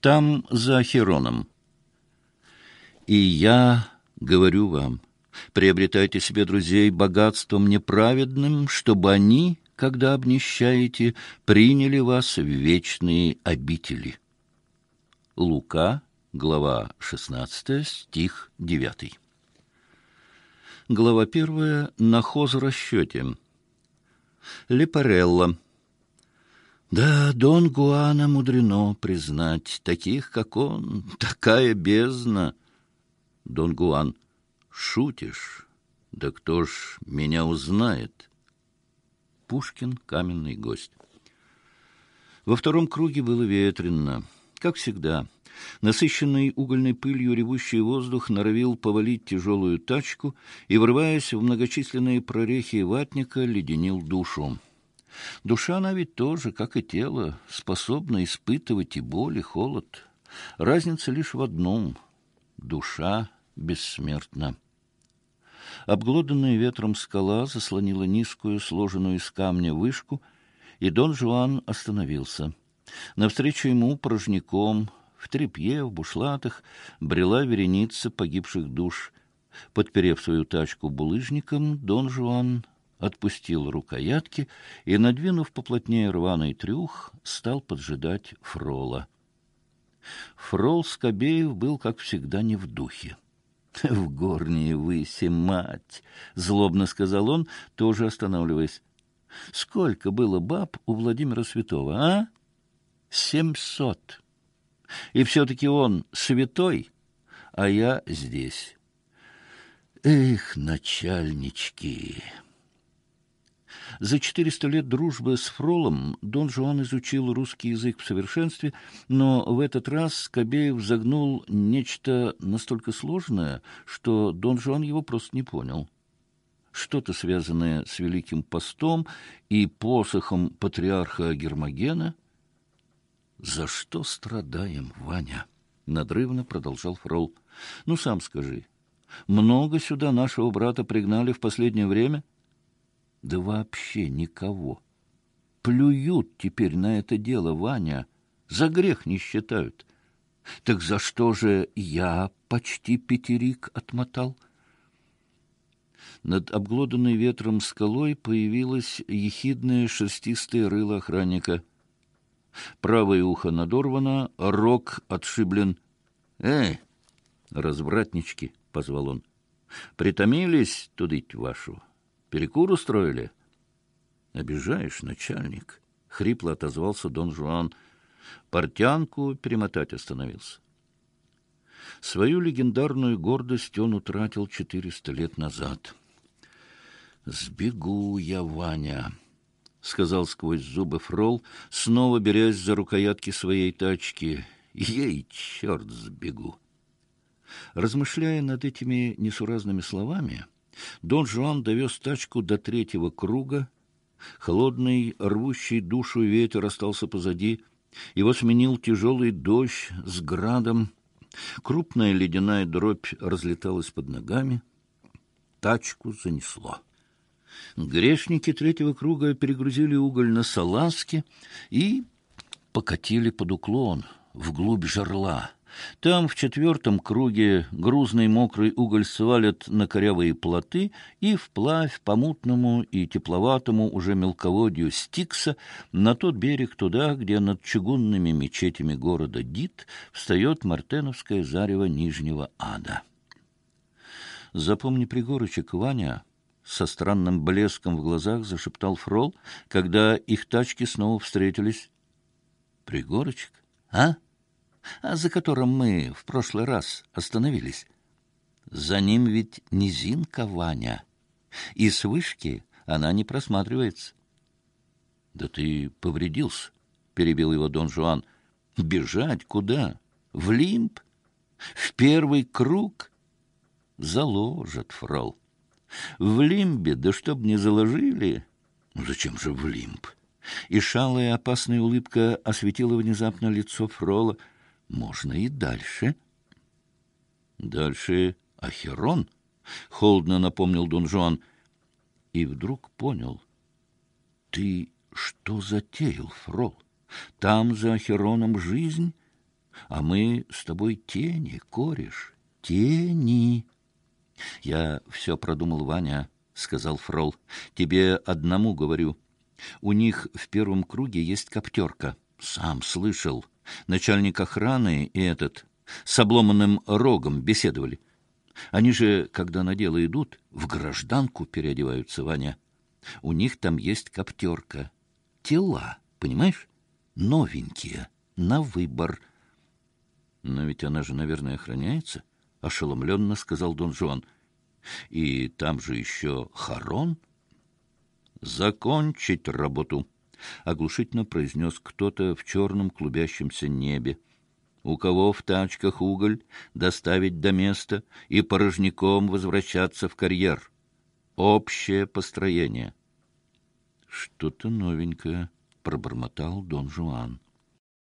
Там, за Хероном. И я говорю вам, приобретайте себе друзей богатством неправедным, чтобы они, когда обнищаете, приняли вас в вечные обители. Лука, глава 16, стих 9. Глава 1. На хозрасчете. Лепарелла. Да, Дон Гуана мудрено признать, таких, как он, такая бездна. Дон Гуан. Шутишь? Да кто ж меня узнает? Пушкин, каменный гость. Во втором круге было ветрено, как всегда. Насыщенный угольной пылью ревущий воздух норовил повалить тяжелую тачку и, врываясь в многочисленные прорехи ватника, леденил душу. Душа она ведь тоже, как и тело, способна испытывать и боль, и холод. Разница лишь в одном — душа бессмертна. Обглоданная ветром скала заслонила низкую, сложенную из камня вышку, и Дон Жуан остановился. Навстречу ему порожняком, в тряпье, в бушлатах, брела вереница погибших душ. Подперев свою тачку булыжником, Дон Жуан отпустил рукоятки и, надвинув поплотнее рваный трюх, стал поджидать Фрола. Фрол Скобеев был, как всегда, не в духе. — В горние выси, мать! — злобно сказал он, тоже останавливаясь. — Сколько было баб у Владимира Святого, а? Семьсот. И все-таки он святой, а я здесь. Эх, начальнички! За четыреста лет дружбы с Фролом Дон Жуан изучил русский язык в совершенстве, но в этот раз Скобеев загнул нечто настолько сложное, что Дон Жуан его просто не понял. Что-то связанное с Великим Постом и посохом патриарха Гермогена. «За что страдаем, Ваня?» — надрывно продолжал Фрол. «Ну, сам скажи, много сюда нашего брата пригнали в последнее время?» Да вообще никого. Плюют теперь на это дело, Ваня. За грех не считают. Так за что же я почти пятерик отмотал? Над обглоданной ветром скалой появилась ехидное шерстистое рыло охранника. Правое ухо надорвано, рог отшиблен. «Эй, развратнички!» — позвал он. «Притомились тудыть вашу?» Перекур устроили? — Обижаешь, начальник, — хрипло отозвался Дон Жуан. Портянку перемотать остановился. Свою легендарную гордость он утратил четыреста лет назад. «Сбегу я, Ваня», — сказал сквозь зубы Фрол, снова берясь за рукоятки своей тачки. «Ей, черт, сбегу!» Размышляя над этими несуразными словами, — Дон Жуан довез тачку до третьего круга. Холодный, рвущий душу ветер остался позади. Его сменил тяжелый дождь с градом. Крупная ледяная дробь разлеталась под ногами. Тачку занесло. Грешники третьего круга перегрузили уголь на салазки и покатили под уклон, вглубь жерла. Там в четвертом круге грузный мокрый уголь свалят на корявые плоты и вплавь по мутному и тепловатому уже мелководью Стикса на тот берег туда, где над чугунными мечетями города Дит встает мартеновское зарево Нижнего Ада. «Запомни пригорочек, Ваня!» со странным блеском в глазах зашептал Фрол, когда их тачки снова встретились. «Пригорочек? А?» А за которым мы в прошлый раз остановились. За ним ведь низинка, Ваня, и с вышки она не просматривается. — Да ты повредился, — перебил его Дон Жуан. — Бежать куда? В лимб? В первый круг? Заложат, фрол. В лимбе, да чтоб не заложили. Зачем же в лимб? И шалая опасная улыбка осветила внезапно лицо фрола — можно и дальше. Дальше Ахерон, — холодно напомнил Дон Жуан, и вдруг понял. Ты что затеял, Фрол? Там за Ахероном жизнь? А мы с тобой тени, кореш, тени. Я все продумал, Ваня, — сказал Фрол. Тебе одному говорю. У них в первом круге есть коптерка. Сам слышал. Начальник охраны и этот с обломанным рогом беседовали. Они же, когда на дело идут, в гражданку переодеваются, Ваня. У них там есть коптерка. Тела, понимаешь? Новенькие, на выбор. Но ведь она же, наверное, охраняется, — ошеломленно сказал Дон Жуан. И там же еще Харон. Закончить работу, — оглушительно произнес кто-то в черном клубящемся небе у кого в тачках уголь, доставить до места и порожняком возвращаться в карьер. Общее построение. — Что-то новенькое, — пробормотал Дон Жуан.